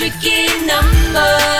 tricky number,